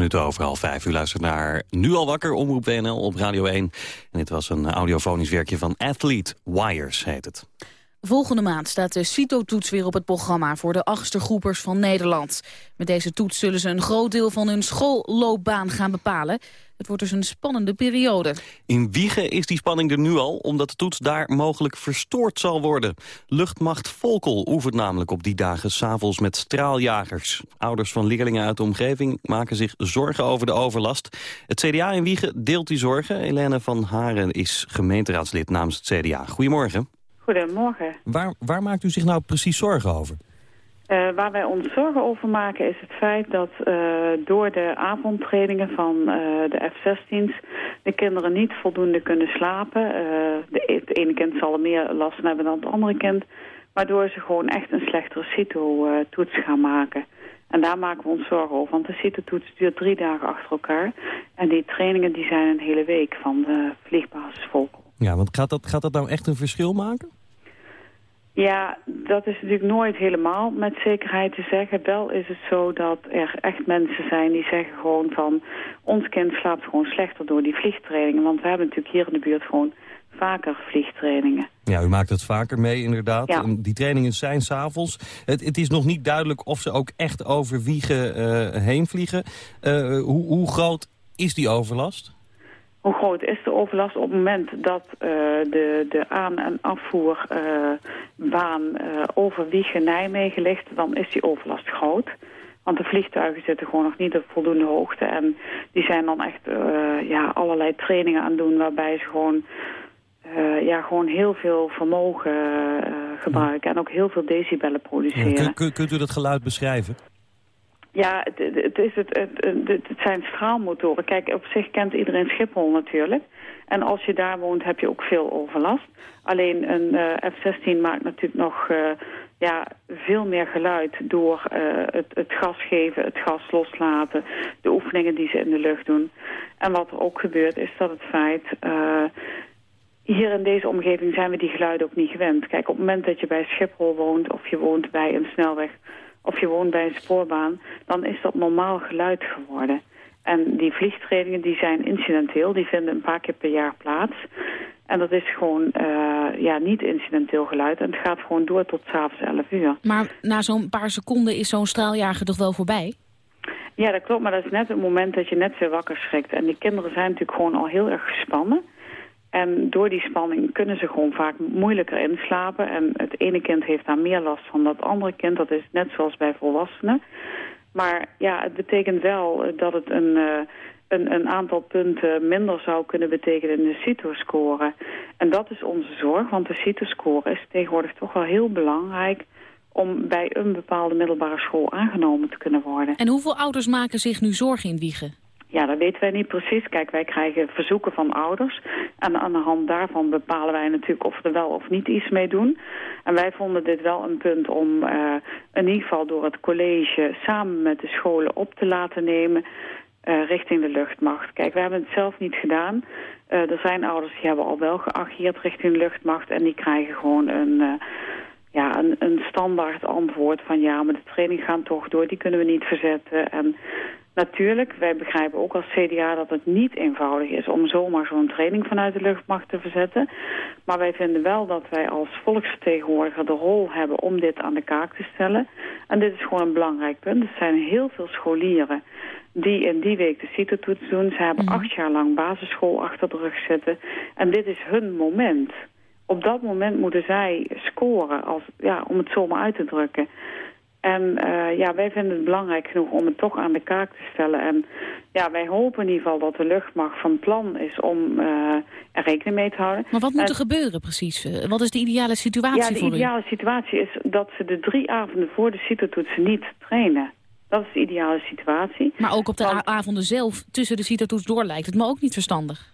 minuten over half vijf. U luistert naar Nu al wakker, Omroep WNL op Radio 1. En dit was een audiofonisch werkje van Athlete Wires, heet het. Volgende maand staat de CITO-toets weer op het programma voor de achtste groepers van Nederland. Met deze toets zullen ze een groot deel van hun schoolloopbaan gaan bepalen. Het wordt dus een spannende periode. In Wiegen is die spanning er nu al, omdat de toets daar mogelijk verstoord zal worden. Luchtmacht Volkel oefent namelijk op die dagen s'avonds met straaljagers. Ouders van leerlingen uit de omgeving maken zich zorgen over de overlast. Het CDA in Wiegen deelt die zorgen. Helene van Haren is gemeenteraadslid namens het CDA. Goedemorgen. Goedemorgen. Waar, waar maakt u zich nou precies zorgen over? Eh, waar wij ons zorgen over maken is het feit dat eh, door de avondtrainingen van eh, de F-16's de kinderen niet voldoende kunnen slapen. De, het ene kind zal er meer last van hebben dan het andere kind. Waardoor ze gewoon echt een slechtere CITO-toets gaan maken. En daar maken we ons zorgen over, want de CITO-toets duurt drie dagen achter elkaar. En die trainingen die zijn een hele week van de vliegbasis Volkel. Ja, want gaat dat, gaat dat nou echt een verschil maken? Ja, dat is natuurlijk nooit helemaal met zekerheid te zeggen. Wel is het zo dat er echt mensen zijn die zeggen gewoon van... ons kind slaapt gewoon slechter door die vliegtrainingen. Want we hebben natuurlijk hier in de buurt gewoon vaker vliegtrainingen. Ja, u maakt het vaker mee inderdaad. Ja. Die trainingen zijn s'avonds. Het, het is nog niet duidelijk of ze ook echt over Wiegen eh, heen vliegen. Eh, hoe, hoe groot is die overlast? Hoe groot is de overlast op het moment dat eh, de, de aan- en afvoerbaan eh, over Wiegen-Nijmegen ligt, dan is die overlast groot. Want de vliegtuigen zitten gewoon nog niet op voldoende hoogte. En die zijn dan echt eh, ja, allerlei trainingen aan het doen waarbij ze gewoon, eh, ja, gewoon heel veel vermogen eh, gebruiken. En ook heel veel decibellen produceren. Kun- kun- kunt u dat geluid beschrijven? Ja, het, is het, het, het, zijn straalmotoren. Kijk, op zich kent iedereen Schiphol natuurlijk. En als je daar woont heb je ook veel overlast. Alleen een eh, F-16 maakt natuurlijk nog eh, ja, veel meer geluid door eh, het, het gas geven, het gas loslaten, de oefeningen die ze in de lucht doen. En wat er ook gebeurt is dat het feit... hier in deze omgeving zijn we die geluiden ook niet gewend. Kijk, op het moment dat je bij Schiphol woont of je woont bij een snelweg of je woont bij een spoorbaan, dan is dat normaal geluid geworden. En die vliegtrainingen die zijn incidenteel, die vinden een paar keer per jaar plaats. En dat is gewoon eh, ja, niet incidenteel geluid. En het gaat gewoon door tot s'avonds 11 uur. Maar na zo'n paar seconden is zo'n straaljager toch wel voorbij? Ja, dat klopt. Maar dat is net het moment dat je net weer wakker schrikt. En die kinderen zijn natuurlijk gewoon al heel erg gespannen. En door die spanning kunnen ze gewoon vaak moeilijker inslapen. En het ene kind heeft daar meer last van dan het andere kind. Dat is net zoals bij volwassenen. Maar ja, het betekent wel eh, dat het een, eh, een, een aantal punten minder zou kunnen betekenen in de CITO-score. En dat is onze zorg, want de CITO-score is tegenwoordig toch wel heel belangrijk om bij een bepaalde middelbare school aangenomen te kunnen worden. En hoeveel ouders maken zich nu zorgen in Wiegen? Ja, dat weten wij niet precies. Kijk, wij krijgen verzoeken van ouders. En aan de hand daarvan bepalen wij natuurlijk of we er wel of niet iets mee doen. En wij vonden dit wel een punt om uh, in ieder geval door het college samen met de scholen op te laten nemen uh, richting de luchtmacht. Kijk, we hebben het zelf niet gedaan. Uh, er zijn ouders die hebben al wel geageerd richting de luchtmacht en die krijgen gewoon een ja, een, een standaard antwoord van ja, maar de training gaat toch door, die kunnen we niet verzetten. En natuurlijk, wij begrijpen ook als CDA dat het niet eenvoudig is om zomaar zo'n training vanuit de luchtmacht te verzetten. Maar wij vinden wel dat wij als volksvertegenwoordiger de rol hebben om dit aan de kaak te stellen. En dit is gewoon een belangrijk punt. Er zijn heel veel scholieren die in die week de CITO-toets doen. Ze hebben acht jaar lang basisschool achter de rug zitten. En dit is hun moment. Op dat moment moeten zij scoren, als, ja, om het zo maar uit te drukken. En eh, ja, wij vinden het belangrijk genoeg om het toch aan de kaak te stellen. En ja, wij hopen in ieder geval dat de luchtmacht van plan is om eh, er rekening mee te houden. Maar wat moet En- er gebeuren precies? Eh, Wat is de ideale situatie ja, de voor u? ideale situatie is dat ze de drie avonden voor de CITO-toetsen niet trainen. Dat is de ideale situatie. Maar ook op de avonden zelf tussen de CITO-toets door lijkt het me ook niet verstandig.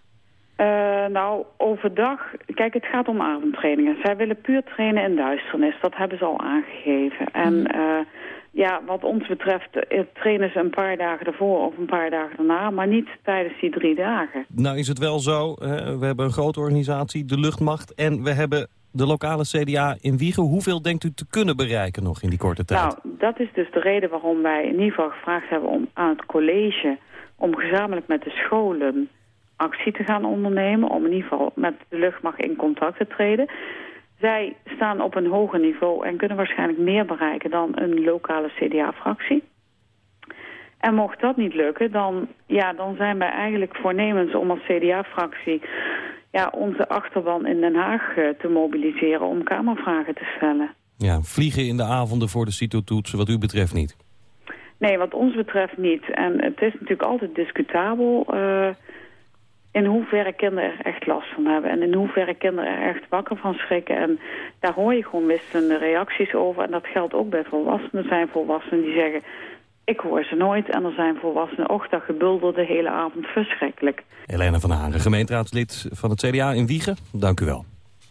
Eh, nou, overdag... Kijk, het gaat om avondtrainingen. Zij willen puur trainen in duisternis. Dat hebben ze al aangegeven. En eh, ja, wat ons betreft eh, trainen ze een paar dagen ervoor of een paar dagen daarna... maar niet tijdens die drie dagen. Nou is het wel zo, hè, we hebben een grote organisatie, de luchtmacht... en we hebben de lokale CDA in Wiegen. Hoeveel denkt u te kunnen bereiken nog in die korte tijd? Nou, dat is dus de reden waarom wij in ieder geval gevraagd hebben om aan het college... om gezamenlijk met de scholen actie te gaan ondernemen... om in ieder geval met de luchtmacht in contact te treden. Zij staan op een hoger niveau en kunnen waarschijnlijk meer bereiken... dan een lokale CDA-fractie. En mocht dat niet lukken, dan, ja, dan zijn wij eigenlijk voornemens om als CDA-fractie... Ja, onze achterban in Den Haag eh, te mobiliseren om kamervragen te stellen. Ja, vliegen in de avonden voor de CITO-toetsen wat u betreft niet. Nee, wat ons betreft niet. En het is natuurlijk altijd discutabel eh, in hoeverre kinderen er echt last van hebben. En in hoeverre kinderen er echt wakker van schrikken. En daar hoor je gewoon wisselende reacties over. En dat geldt ook bij volwassenen. Er zijn volwassenen die zeggen, ik hoor ze nooit. En er zijn volwassenen, och, dat gebulder de hele avond verschrikkelijk. Helena van Hagen, gemeenteraadslid van het CDA in Wiegen. Dank u wel.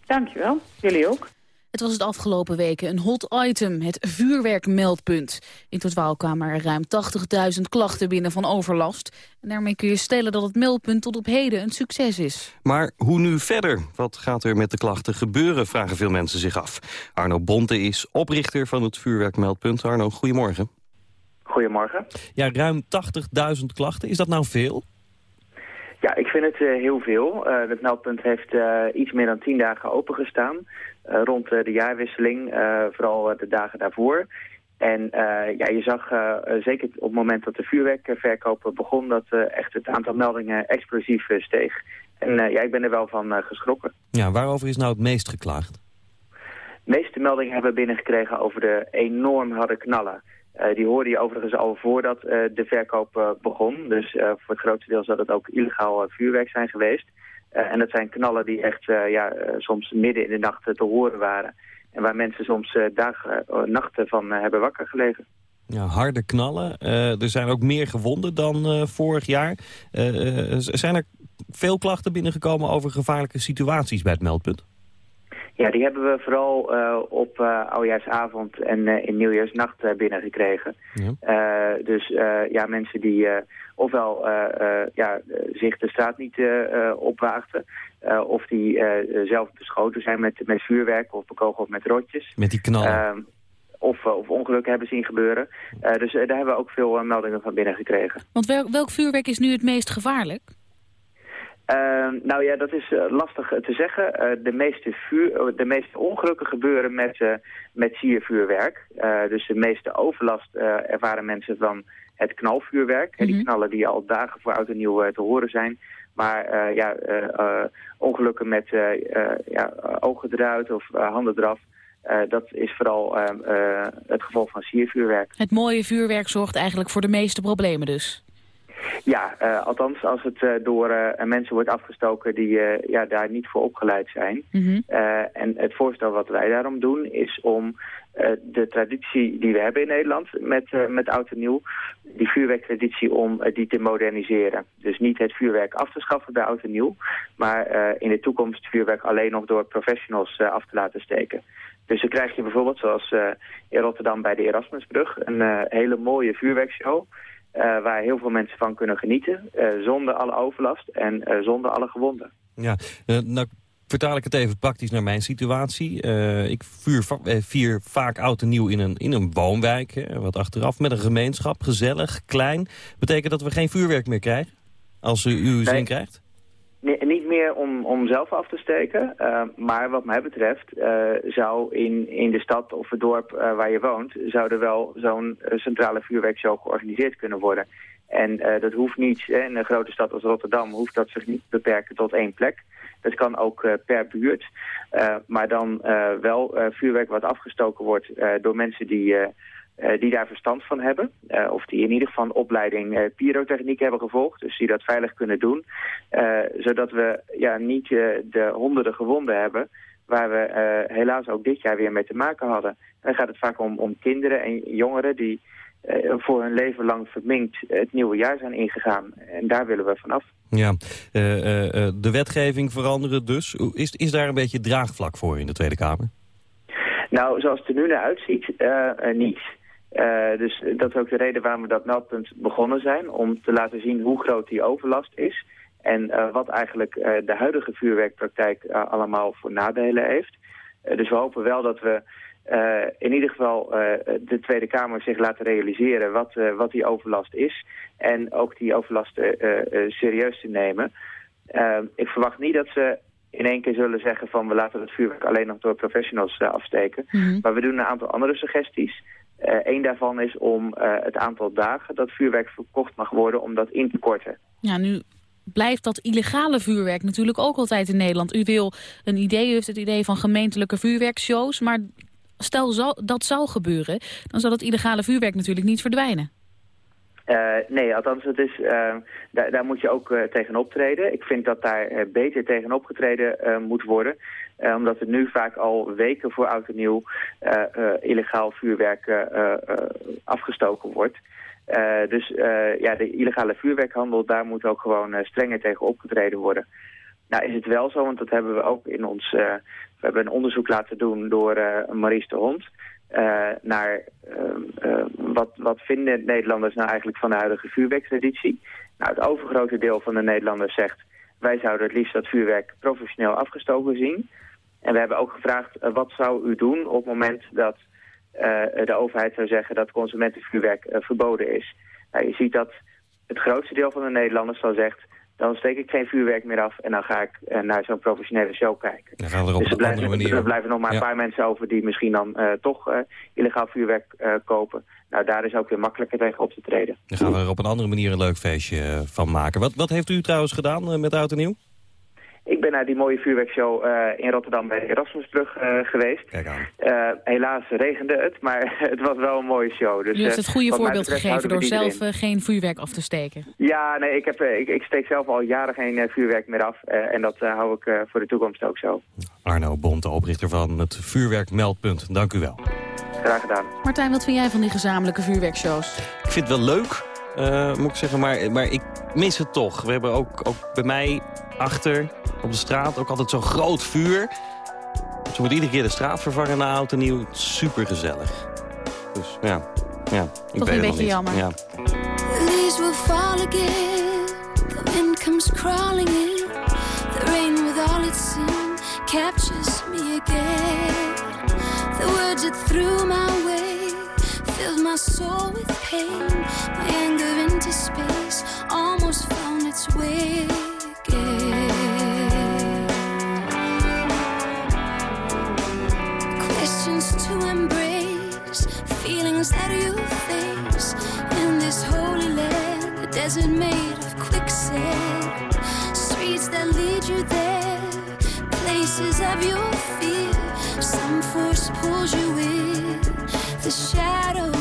Dankjewel. Jullie ook. Het was het afgelopen weken een hot item, het vuurwerkmeldpunt. In totaal kwamen er ruim 80.000 klachten binnen van overlast. En daarmee kun je stellen dat het meldpunt tot op heden een succes is. Maar hoe nu verder? Wat gaat er met de klachten gebeuren, vragen veel mensen zich af. Arno Bonte is oprichter van het vuurwerkmeldpunt. Arno, goedemorgen. Goedemorgen. Ja, ruim 80.000 klachten. Is dat nou veel? Ja, ik vind het eh, heel veel. Eh, het meldpunt heeft eh, iets meer dan tien dagen opengestaan. rond de jaarwisseling, vooral de dagen daarvoor. En ja, je zag zeker op het moment dat de vuurwerkverkoop begon... dat echt het aantal meldingen explosief steeg. En ja, ik ben er wel van geschrokken. Ja, waarover is nou het meest geklaagd? De meeste meldingen hebben we binnengekregen over de enorm harde knallen. Eh, die hoorde je overigens al voordat eh, de verkoop eh, begon. Dus voor het grootste deel zal het ook illegaal vuurwerk zijn geweest. En dat zijn knallen die echt ja, soms midden in de nacht te horen waren. En waar mensen soms dagen, nachten van hebben wakker gelegen. Ja, harde knallen. Er zijn ook meer gewonden dan vorig jaar. Zijn er veel klachten binnengekomen over gevaarlijke situaties bij het meldpunt? Ja, die hebben we vooral eh, op eh, oudjaarsavond en eh, in nieuwjaarsnacht eh, binnengekregen. Eh, dus eh, ja, mensen die eh, ofwel eh, eh, ja, zich de straat niet eh, eh, opwaagden... eh, of die eh, zelf beschoten zijn met, met vuurwerk of bekogeld met rotjes. Met die knallen? Ehm, of, of ongelukken hebben zien gebeuren. Eh, dus daar hebben we ook veel meldingen van binnengekregen. Want welk, welk vuurwerk is nu het meest gevaarlijk? Ehm, nou ja, dat is eh, lastig eh, te zeggen. Eh, de, meeste vuur, de meeste ongelukken gebeuren met, met siervuurwerk. Dus de meeste overlast ervaren mensen van het knalvuurwerk. Hè, Die knallen die al dagen voor oud en nieuw te horen zijn. Maar ja, ongelukken met ja, ogen eruit of handen eraf... dat is vooral het gevolg van siervuurwerk. Het mooie vuurwerk zorgt eigenlijk voor de meeste problemen dus. Ja, eh, althans als het eh, door eh, mensen wordt afgestoken die ja, daar niet voor opgeleid zijn. Eh, en het voorstel wat wij daarom doen is om de traditie die we hebben in Nederland met, met oud en nieuw, die vuurwerktraditie om die te moderniseren. Dus niet het vuurwerk af te schaffen bij oud en nieuw, maar in de toekomst vuurwerk alleen nog door professionals af te laten steken. Dus dan krijg je bijvoorbeeld zoals in Rotterdam bij de Erasmusbrug een hele mooie vuurwerkshow. Eh, waar heel veel mensen van kunnen genieten, eh, zonder alle overlast en eh, zonder alle gewonden. Ja, nou vertaal ik het even praktisch naar mijn situatie. Ik vuur, vier vaak oud en nieuw in een, in een woonwijk, hè, wat achteraf, met een gemeenschap, gezellig, klein. Betekent dat we geen vuurwerk meer krijgen, als u uw zin krijgt? Niet meer om, om zelf af te steken, eh, maar wat mij betreft eh, zou in, in de stad of het dorp eh, waar je woont, zou er wel zo'n centrale vuurwerkshow georganiseerd kunnen worden. En dat hoeft niet, hè, in een grote stad als Rotterdam hoeft dat zich niet beperken tot één plek. Dat kan ook per buurt. Maar dan wel vuurwerk wat afgestoken wordt door mensen die, die daar verstand van hebben. Eh, of die in ieder geval een opleiding eh, pyrotechniek hebben gevolgd. Dus die dat veilig kunnen doen. Eh, zodat we ja, niet eh, de honderden gewonden hebben waar we eh, helaas ook dit jaar weer mee te maken hadden. En dan gaat het vaak om, om kinderen en jongeren die eh, voor hun leven lang verminkt het nieuwe jaar zijn ingegaan. En daar willen we vanaf. Ja, eh, eh, eh, de wetgeving veranderen dus. Is, is daar een beetje draagvlak voor in de Tweede Kamer? Nou, zoals het er nu naar uitziet, eh, eh, niet. Eh, dus dat is ook de reden waarom we dat meldpunt begonnen zijn. Om te laten zien hoe groot die overlast is. En eh, wat eigenlijk eh, de huidige vuurwerkpraktijk allemaal voor nadelen heeft. Dus we hopen wel dat we in ieder geval de Tweede Kamer zich laten realiseren wat, wat die overlast is. En ook die overlast serieus te nemen. Ik verwacht niet dat ze in één keer zullen zeggen van we laten het vuurwerk alleen nog door professionals afsteken. Maar we doen een aantal andere suggesties. Eén daarvan is om eh, het aantal dagen dat vuurwerk verkocht mag worden, om dat in te korten. Ja, nu blijft dat illegale vuurwerk natuurlijk ook altijd in Nederland. U wil een idee, u heeft het idee van gemeentelijke vuurwerkshows, maar stel dat zou gebeuren, dan zal het illegale vuurwerk natuurlijk niet verdwijnen. Eh, nee, althans, het is, eh, daar, daar moet je ook eh, tegen optreden. Ik vind dat daar eh, beter tegen opgetreden moet worden. Omdat het nu vaak al weken voor oud en nieuw illegaal vuurwerk afgestoken wordt. Dus ja, de illegale vuurwerkhandel, daar moet ook gewoon strenger tegen opgetreden worden. Nou is het wel zo, want dat hebben we ook in ons... we hebben een onderzoek laten doen door Maurice de Hond... eh, naar ehm, eh, wat, wat vinden Nederlanders nou eigenlijk van de huidige vuurwerktraditie. Nou, het overgrote deel van de Nederlanders zegt... wij zouden het liefst dat vuurwerk professioneel afgestoken zien. En we hebben ook gevraagd, eh, wat zou u doen op het moment dat de overheid zou zeggen dat consumentenvuurwerk verboden is? Nou, je ziet dat het grootste deel van de Nederlanders dan zegt... dan steek ik geen vuurwerk meer af en dan ga ik eh, naar zo'n professionele show kijken. Dan gaan we er op Dus er blijven, manier... er blijven nog maar een Ja. paar mensen over die misschien dan eh, toch eh, illegaal vuurwerk kopen. Nou, daar is ook weer makkelijker tegen op te treden. Dan gaan we er op een andere manier een leuk feestje van maken. Wat, wat heeft u trouwens gedaan met Oud en Nieuw? Ik ben naar die mooie vuurwerkshow eh, in Rotterdam bij de Erasmusbrug eh, geweest. Kijk aan. Eh, helaas regende het, maar het was wel een mooie show. Dus, U heeft het goede voorbeeld gegeven door zelf erin. geen vuurwerk af te steken. Ja, nee, ik, heb, ik, ik steek zelf al jaren geen vuurwerk meer af. en dat hou ik eh, voor de toekomst ook zo. Arno Bont, de oprichter van het Vuurwerkmeldpunt. Dank u wel. Graag gedaan. Martijn, wat vind jij van die gezamenlijke vuurwerkshows? Ik vind het wel leuk, eh, moet ik zeggen, maar, maar ik mis het toch. We hebben ook, ook bij mij achter op de straat ook altijd zo'n groot vuur. Ze moeten iedere keer de straat vervangen na oud en nieuw. Super gezellig. Dus ja, ja ik Toch weet een beetje niet. jammer. Ja. The leaves will fall again. The wind comes crawling in. The rain with all its sin captures me again. The words it threw my way filled my soul with pain. My anger into space almost found its way again. Questions to embrace, feelings that you face in this holy land, a desert made of quicksand, streets that lead you there, places of your fear. Some force pulls you in the shadow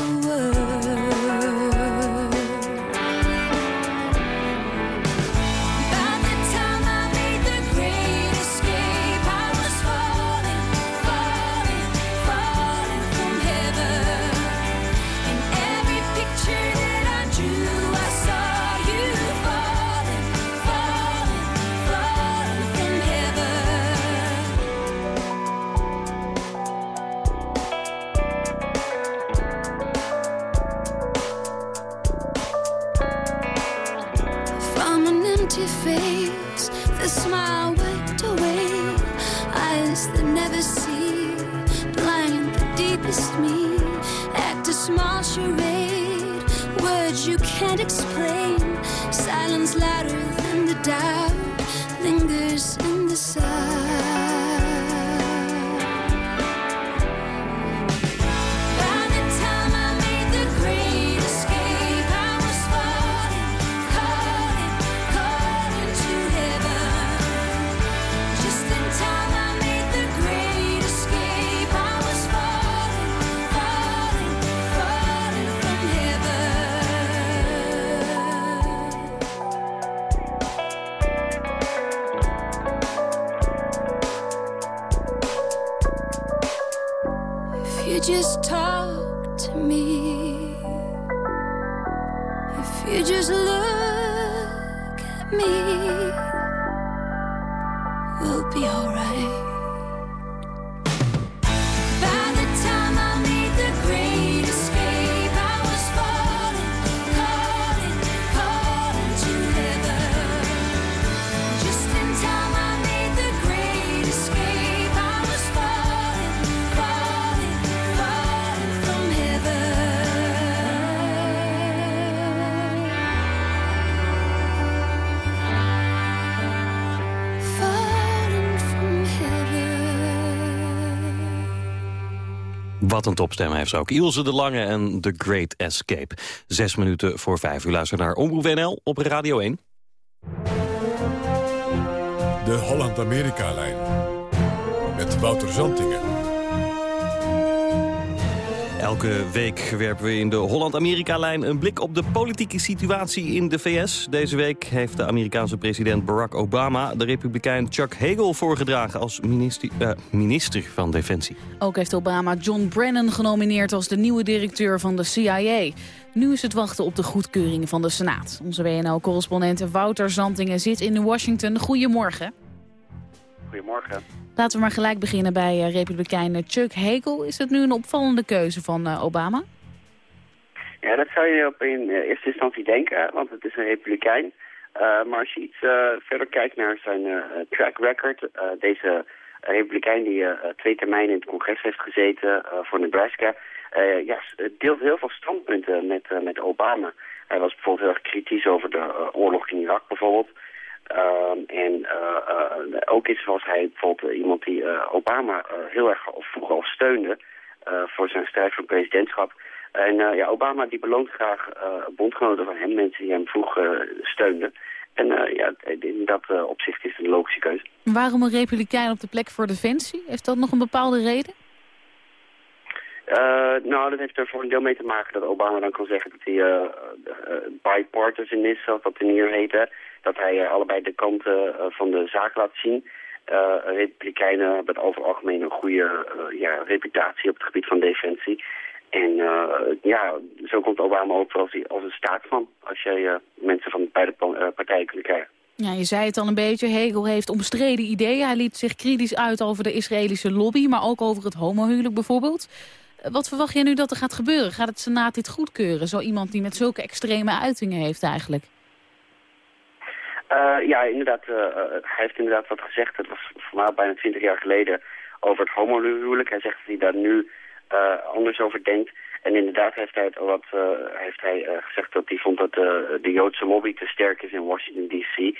Wat een topstem heeft ze ook. Ilse de Lange en The Great Escape. Zes minuten voor vijf. U luistert naar Omroep NL op Radio 1. De Holland-Amerika-lijn. Met Wouter Zantingen. Elke week werpen we in de Holland-Amerika-lijn een blik op de politieke situatie in de VS. Deze week heeft de Amerikaanse president Barack Obama de republikein Chuck Hagel voorgedragen als minister, eh, minister van Defensie. Ook heeft Obama John Brennan genomineerd als de nieuwe directeur van de CIA. Nu is het wachten op de goedkeuring van de Senaat. Onze WNL-correspondent Wouter Zantingen zit in Washington. Goedemorgen. Goedemorgen. Laten we maar gelijk beginnen bij eh, republikein Chuck Hagel. Is het nu een opvallende keuze van eh, Obama? Ja, dat zou je op in eh, eerste instantie denken, want het is een republikein. Maar als je iets verder kijkt naar zijn track record, deze republikein die twee termijnen in het congres heeft gezeten voor Nebraska, ja, deelt heel veel standpunten met, met Obama. Hij was bijvoorbeeld heel erg kritisch over de oorlog in Irak bijvoorbeeld. Um, en uh, ook is was hij bijvoorbeeld iemand die Obama heel erg vroeger al steunde voor zijn strijd voor presidentschap. En ja, Obama die beloont graag bondgenoten van hem, mensen die hem vroeger steunden. En ja, in dat opzicht is het een logische keuze. Waarom een republikein op de plek voor defensie? Heeft dat nog een bepaalde reden? Uh, nou, dat heeft er voor een deel mee te maken dat Obama dan kan zeggen dat hij uh, bipartisan is, zoals dat in hier heet. Dat hij allebei de kanten van de zaak laat zien. Republikeinen hebben over algemeen een goede ja, reputatie op het gebied van defensie. En ja, zo komt Obama ook als, als een staatsman, als jij mensen van beide partijen kunt krijgen. Ja, je zei het al een beetje. Hegel heeft omstreden ideeën. Hij liet zich kritisch uit over de Israëlische lobby, maar ook over het homohuwelijk bijvoorbeeld. Wat verwacht je nu dat er gaat gebeuren? Gaat het Senaat dit goedkeuren? Zo iemand die met zulke extreme uitingen heeft eigenlijk. Uh, ja, inderdaad. Uh, hij heeft inderdaad wat gezegd. Het was voor mij bijna twintig jaar geleden over het homohuwelijk. Hij zegt dat hij daar nu uh, anders over denkt. En inderdaad heeft hij, wat, heeft hij gezegd dat hij vond dat de Joodse lobby te sterk is in Washington D.C.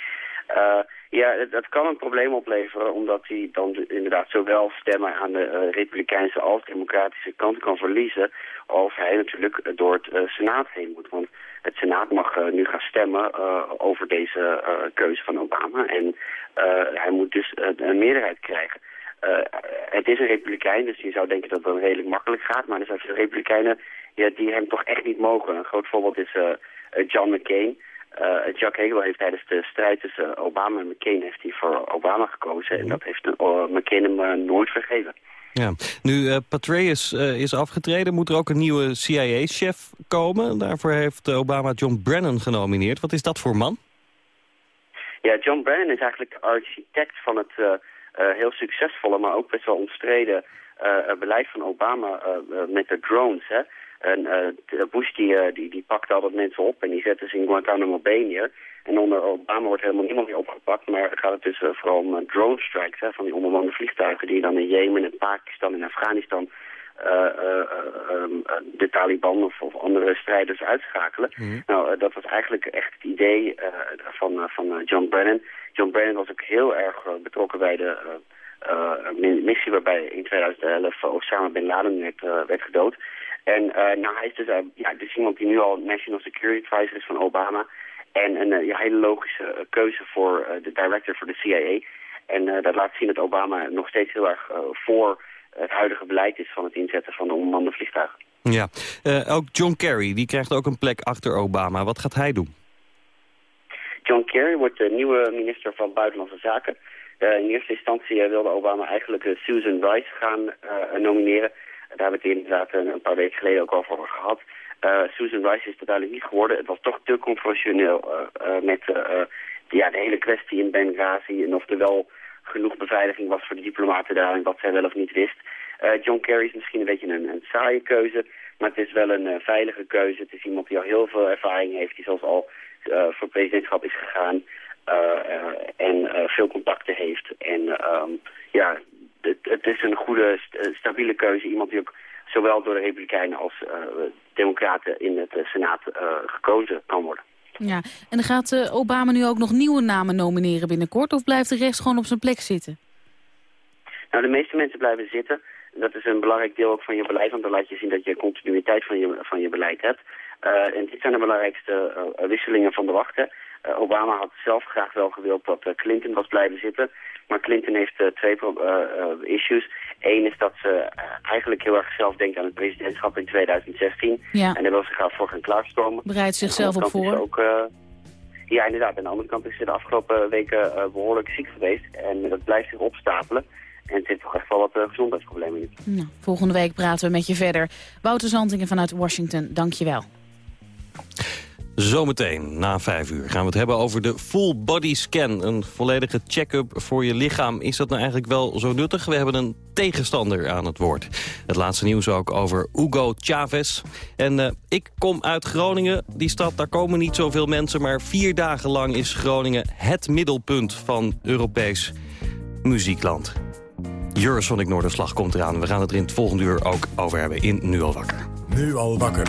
Ja, dat kan een probleem opleveren, omdat hij dan inderdaad zowel stemmen aan de republikeinse als democratische kant kan verliezen, als hij natuurlijk door het Senaat heen moet. Want het Senaat mag uh, nu gaan stemmen over deze keuze van Obama en hij moet dus een meerderheid krijgen. het is een republikein, dus je zou denken dat het dan redelijk makkelijk gaat, maar er zijn veel republikeinen ja, die hem toch echt niet mogen. Een groot voorbeeld is John McCain. Jack Hagel heeft tijdens de strijd tussen Obama en McCain heeft hij voor Obama gekozen. En dat heeft McCain hem nooit vergeven. Ja. Nu uh, Petraeus is afgetreden, moet er ook een nieuwe CIA-chef komen. Daarvoor heeft Obama John Brennan genomineerd. Wat is dat voor man? Ja, John Brennan is eigenlijk architect van het heel succesvolle, maar ook best wel omstreden beleid van Obama met de drones. Hè. En Bush die, die, die pakte altijd mensen op en die zette ze in Guantanamo Bay neer. En onder Obama wordt helemaal niemand meer opgepakt. Maar dan gaat het dus uh, vooral om drone strikes hè, van die onbemande vliegtuigen... die dan in Jemen, in Pakistan en Afghanistan um, de Taliban of, of, andere strijders uitschakelen. Mm. Nou, dat was eigenlijk echt het idee van, van John Brennan. John Brennan was ook heel erg betrokken bij de... missie waarbij in 2011 Osama Bin Laden werd, werd gedood. En nou, hij is dus, ja, dus iemand die nu al National Security Advisor is van Obama. En een ja, hele logische keuze voor de director voor de CIA. En dat laat zien dat Obama nog steeds heel erg voor het huidige beleid is van het inzetten van de onbemande vliegtuigen. Ja, ook John Kerry, die krijgt ook een plek achter Obama. Wat gaat hij doen? John Kerry wordt de nieuwe minister van Buitenlandse Zaken. in eerste instantie wilde Obama eigenlijk Susan Rice gaan nomineren. Daar hebben we het inderdaad een, een paar weken geleden ook over gehad. Uh, Susan Rice is er duidelijk niet geworden. Het was toch te controversieel uh, met ja, de hele kwestie in Benghazi... en of er wel genoeg beveiliging was voor de diplomaten daar... en wat zij wel of niet wist. John Kerry is misschien een beetje een, een saaie keuze... maar het is wel een veilige keuze. Het is iemand die al heel veel ervaring heeft... die zelfs al voor presidentschap is gegaan... en veel contacten heeft. En um, ja, het, het, is een goede, stabiele keuze. Iemand die ook zowel door de Republikeinen als uh, Democraten in het uh, Senaat uh, gekozen kan worden. Ja, en gaat Obama nu ook nog nieuwe namen nomineren binnenkort... of blijft de rest gewoon op zijn plek zitten? Nou, de meeste mensen blijven zitten. Dat is een belangrijk deel ook van je beleid, want dan laat je zien dat je continuïteit van je, van je beleid hebt. en dit zijn de belangrijkste wisselingen van de wachten. Obama had zelf graag wel gewild dat Clinton was blijven zitten... Maar Clinton heeft uh, twee uh, issues. Eén is dat ze eigenlijk heel erg zelf denkt aan het presidentschap in 2016. Ja. En daar wil ze graag voor gaan klaarstormen. Bereidt zichzelf op voor. Ook, ja, inderdaad. Aan de andere kant is ze de afgelopen weken behoorlijk ziek geweest. En dat blijft zich opstapelen. En het zit toch echt wel wat gezondheidsproblemen in. Nou, volgende week praten we met je verder. Wouter Zantingen vanuit Washington, dank je wel. Zometeen, na vijf uur, gaan we het hebben over de full body scan. Een volledige check-up voor je lichaam. Is dat nou eigenlijk wel zo nuttig? We hebben een tegenstander aan het woord. Het laatste nieuws ook over Hugo Chavez. En uh, ik kom uit Groningen. Die stad, daar komen niet zoveel mensen... maar vier dagen lang is Groningen het middelpunt van Europees muziekland. Ik Noorderslag komt eraan. We gaan het er in het volgende uur ook over hebben in Nu al wakker. Nu al wakker.